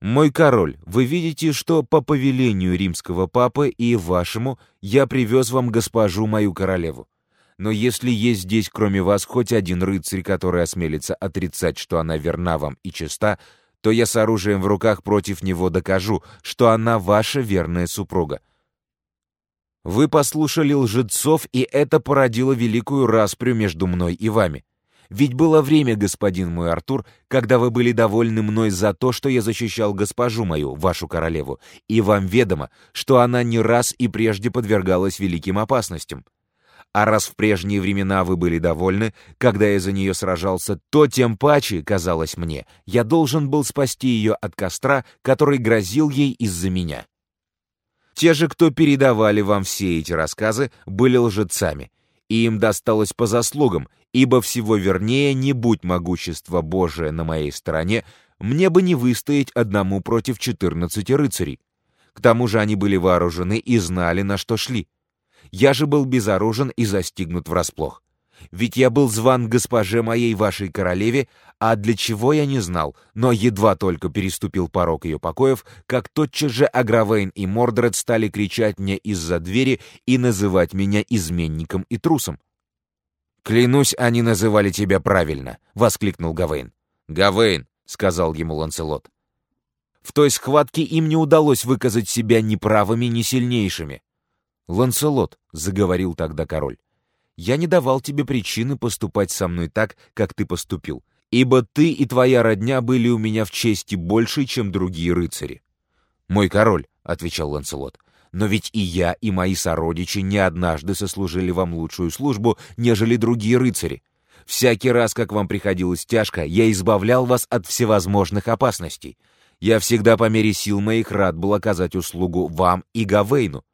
«Мой король, вы видите, что по повелению римского папы и вашему я привез вам госпожу мою королеву. Но если есть здесь кроме вас хоть один рыцарь, который осмелится отрицать, что она верна вам и чиста, то я с оружием в руках против него докажу, что она ваша верная супруга. Вы послушали лжецов, и это породило великую распрю между мной и вами. Ведь было время, господин мой Артур, когда вы были довольны мной за то, что я защищал госпожу мою, вашу королеву, и вам ведомо, что она не раз и прежде подвергалась великим опасностям. А раз в прежние времена вы были довольны, когда я за нее сражался, то тем паче, казалось мне, я должен был спасти ее от костра, который грозил ей из-за меня. Те же, кто передавали вам все эти рассказы, были лжецами, и им досталось по заслугам, ибо всего вернее, не будь могущество Божие на моей стороне, мне бы не выстоять одному против четырнадцати рыцарей. К тому же они были вооружены и знали, на что шли. Я же был безоружен и застигнут врасплох. Ведь я был зван госпоже моей вашей королеве, а для чего я не знал, но едва только переступил порог ее покоев, как тотчас же Агравейн и Мордред стали кричать мне из-за двери и называть меня изменником и трусом. «Клянусь, они называли тебя правильно!» — воскликнул Гавейн. «Гавейн!» — сказал ему Ланселот. В той схватке им не удалось выказать себя ни правыми, ни сильнейшими. «Ланселот», — заговорил тогда король, — «я не давал тебе причины поступать со мной так, как ты поступил, ибо ты и твоя родня были у меня в чести больше, чем другие рыцари». «Мой король», — отвечал Ланселот, — «но ведь и я, и мои сородичи не однажды сослужили вам лучшую службу, нежели другие рыцари. Всякий раз, как вам приходилось тяжко, я избавлял вас от всевозможных опасностей. Я всегда по мере сил моих рад был оказать услугу вам и Гавейну.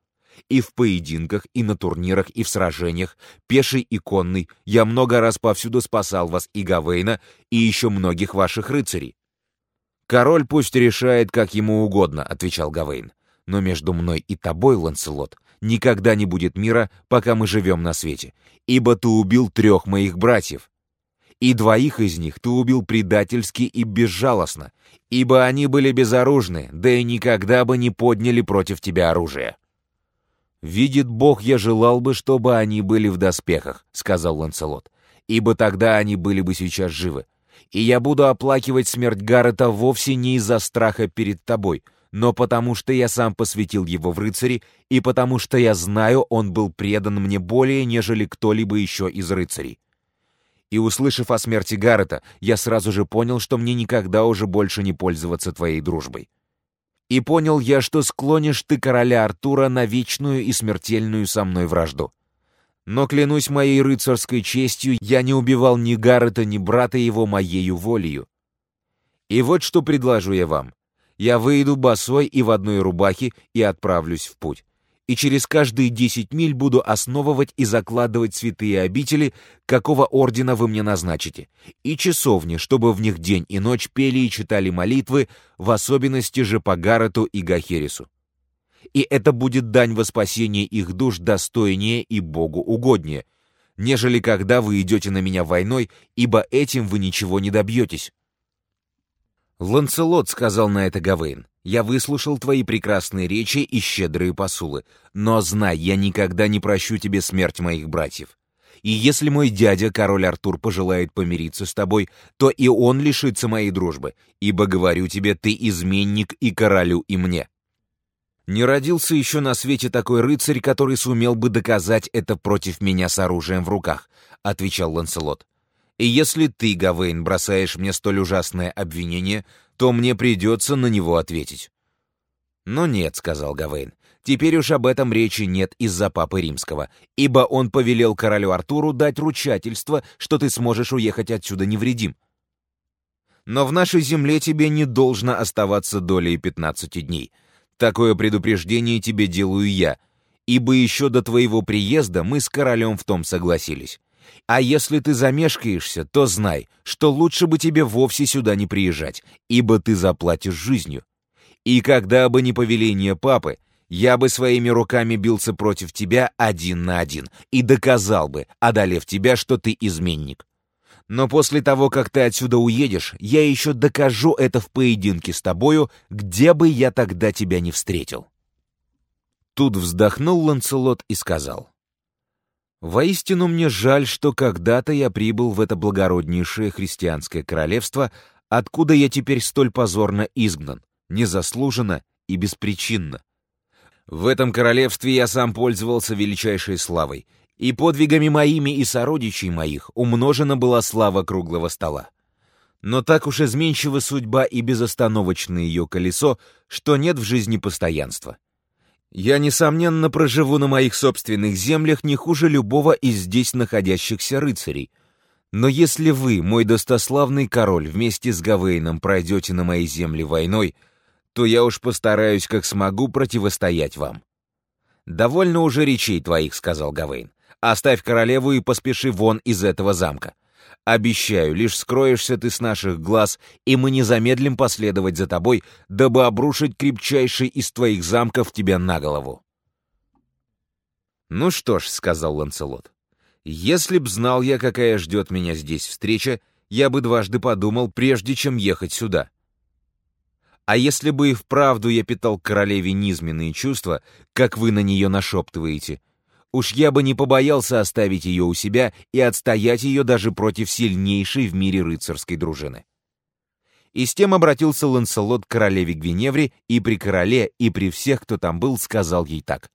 И в поединках, и на турнирах, и в сражениях, пеший и конный, я много раз повсюду спасал вас и Гавейна, и еще многих ваших рыцарей. «Король пусть решает, как ему угодно», — отвечал Гавейн. «Но между мной и тобой, Ланселот, никогда не будет мира, пока мы живем на свете, ибо ты убил трех моих братьев. И двоих из них ты убил предательски и безжалостно, ибо они были безоружны, да и никогда бы не подняли против тебя оружие». «Видит Бог, я желал бы, чтобы они были в доспехах», — сказал Ланселот, «ибо тогда они были бы сейчас живы. И я буду оплакивать смерть Гаррета вовсе не из-за страха перед тобой, но потому что я сам посвятил его в рыцари, и потому что я знаю, он был предан мне более, нежели кто-либо еще из рыцарей. И услышав о смерти Гаррета, я сразу же понял, что мне никогда уже больше не пользоваться твоей дружбой. И понял я, что склонишь ты короля Артура на вечную и смертельную со мной вражду. Но клянусь моей рыцарской честью, я не убивал ни Гаррета, ни брата его моею волею. И вот что предложу я вам. Я выйду босой и в одной рубахе и отправлюсь в путь и через каждые десять миль буду основывать и закладывать святые обители, какого ордена вы мне назначите, и часовни, чтобы в них день и ночь пели и читали молитвы, в особенности же по Гаррету и Гахерису. И это будет дань во спасение их душ достойнее и Богу угоднее, нежели когда вы идете на меня войной, ибо этим вы ничего не добьетесь. Ланцелот сказал на это Гавейн. Я выслушал твои прекрасные речи и щедрые посулы, но знай, я никогда не прощу тебе смерть моих братьев. И если мой дядя, король Артур, пожелает помириться с тобой, то и он лишится моей дружбы, ибо, говорю тебе, ты изменник и королю, и мне. Не родился еще на свете такой рыцарь, который сумел бы доказать это против меня с оружием в руках, отвечал Ланселот. И если ты, Гавейн, бросаешь мне столь ужасное обвинение, то мне придется на него ответить». «Ну нет», — сказал Гавейн, — «теперь уж об этом речи нет из-за Папы Римского, ибо он повелел королю Артуру дать ручательство, что ты сможешь уехать отсюда невредим. Но в нашей земле тебе не должно оставаться долей пятнадцати дней. Такое предупреждение тебе делаю я, ибо еще до твоего приезда мы с королем в том согласились. А если ты замешкаешься, то знай, что лучше бы тебе вовсе сюда не приезжать, ибо ты заплатишь жизнью. И когда бы не повеление папы, я бы своими руками бился против тебя один на один и доказал бы, одолев тебя, что ты изменник. Но после того, как ты отсюда уедешь, я еще докажу это в поединке с тобою, где бы я тогда тебя не встретил». Тут вздохнул Ланцелот и сказал, «Воистину мне жаль, что когда-то я прибыл в это благороднейшее христианское королевство, откуда я теперь столь позорно изгнан, незаслуженно и беспричинно. В этом королевстве я сам пользовался величайшей славой, и подвигами моими и сородичей моих умножена была слава круглого стола. Но так уж изменчива судьба и безостановочное ее колесо, что нет в жизни постоянства. Я, несомненно, проживу на моих собственных землях не хуже любого из здесь находящихся рыцарей. Но если вы, мой достославный король, вместе с Гавейном пройдете на мои земли войной, то я уж постараюсь, как смогу, противостоять вам. «Довольно уже речей твоих», — сказал Гавейн. «Оставь королеву и поспеши вон из этого замка. Обещаю, лишь скроешься ты с наших глаз, и мы не замедлим последовать за тобой, дабы обрушить крепчайший из твоих замков тебя на голову». «Ну что ж», — сказал Ланцелот, — «если б знал я, какая ждет меня здесь встреча, я бы дважды подумал, прежде чем ехать сюда. А если бы и вправду я питал королеве низменные чувства, как вы на нее нашептываете, уж я бы не побоялся оставить ее у себя и отстоять ее даже против сильнейшей в мире рыцарской дружины. И с тем обратился Ланселот к королеве Гвиневре, и при короле, и при всех, кто там был, сказал ей так.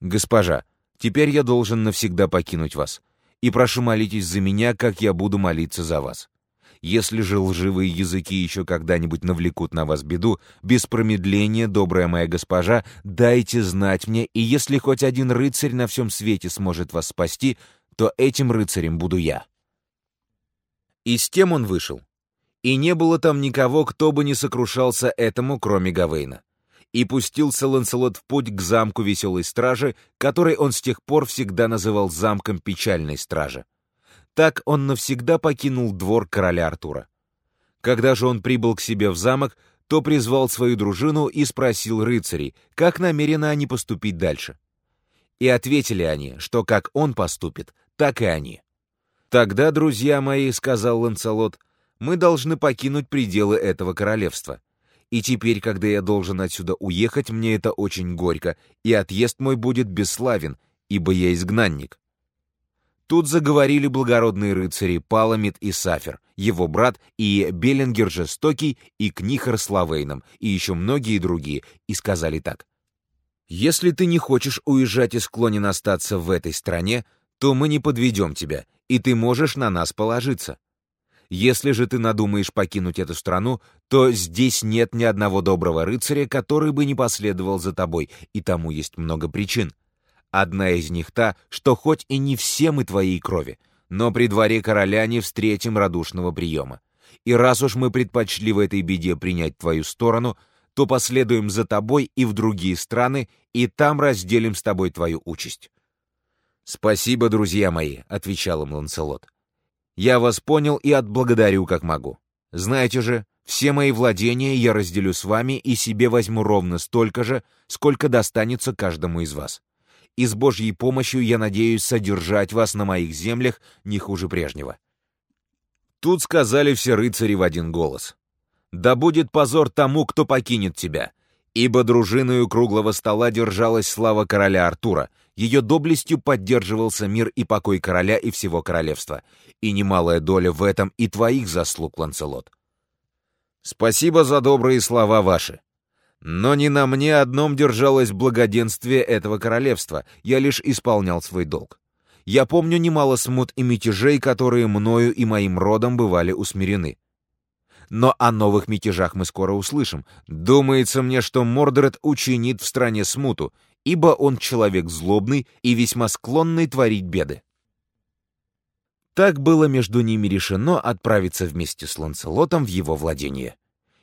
«Госпожа, теперь я должен навсегда покинуть вас, и прошу молитесь за меня, как я буду молиться за вас. Если же лживые языки еще когда-нибудь навлекут на вас беду, без промедления, добрая моя госпожа, дайте знать мне, и если хоть один рыцарь на всем свете сможет вас спасти, то этим рыцарем буду я». И с тем он вышел. И не было там никого, кто бы не сокрушался этому, кроме Гавейна. И пустился Ланселот в путь к замку Веселой Стражи, который он с тех пор всегда называл замком Печальной Стражи. Так он навсегда покинул двор короля Артура. Когда же он прибыл к себе в замок, то призвал свою дружину и спросил рыцарей, как намерены они поступить дальше. И ответили они, что как он поступит, так и они. «Тогда, друзья мои, — сказал Ланцелот, — мы должны покинуть пределы этого королевства. И теперь, когда я должен отсюда уехать, мне это очень горько, и отъезд мой будет бесславен, ибо я изгнанник. Тут заговорили благородные рыцари Паламид и Сафер, его брат и Беллингер Жестокий и Книхар с Лавейном, и еще многие другие, и сказали так. «Если ты не хочешь уезжать и склонен остаться в этой стране, то мы не подведем тебя, и ты можешь на нас положиться. Если же ты надумаешь покинуть эту страну, то здесь нет ни одного доброго рыцаря, который бы не последовал за тобой, и тому есть много причин. Одна из них та, что хоть и не все мы твоей крови, но при дворе короля не встретим радушного приема. И раз уж мы предпочли в этой беде принять твою сторону, то последуем за тобой и в другие страны, и там разделим с тобой твою участь». «Спасибо, друзья мои», — отвечал им Ланселот. «Я вас понял и отблагодарю, как могу. Знаете же, все мои владения я разделю с вами и себе возьму ровно столько же, сколько достанется каждому из вас и с Божьей помощью я надеюсь содержать вас на моих землях не хуже прежнего». Тут сказали все рыцари в один голос. «Да будет позор тому, кто покинет тебя, ибо дружиною круглого стола держалась слава короля Артура, ее доблестью поддерживался мир и покой короля и всего королевства, и немалая доля в этом и твоих заслуг, Ланцелот. Спасибо за добрые слова ваши. Но не на мне одном держалось благоденствие этого королевства, я лишь исполнял свой долг. Я помню немало смут и мятежей, которые мною и моим родом бывали усмирены. Но о новых мятежах мы скоро услышим. Думается мне, что Мордред учинит в стране смуту, ибо он человек злобный и весьма склонный творить беды. Так было между ними решено отправиться вместе с Ланселотом в его владение.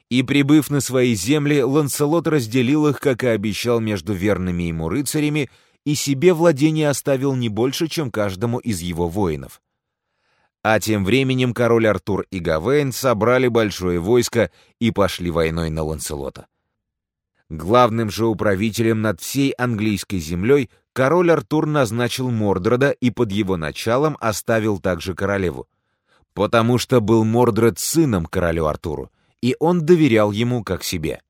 И, прибыв на свои земли, Ланселот разделил их, как и обещал, между верными ему рыцарями, и себе владение оставил не больше, чем каждому из его воинов. А тем временем король Артур и Гавейн собрали большое войско и пошли войной на Ланселота. Главным же управителем над всей английской землей король Артур назначил Мордрода и под его началом оставил также королеву. Потому что был Мордред сыном королю Артуру, и он доверял ему как себе.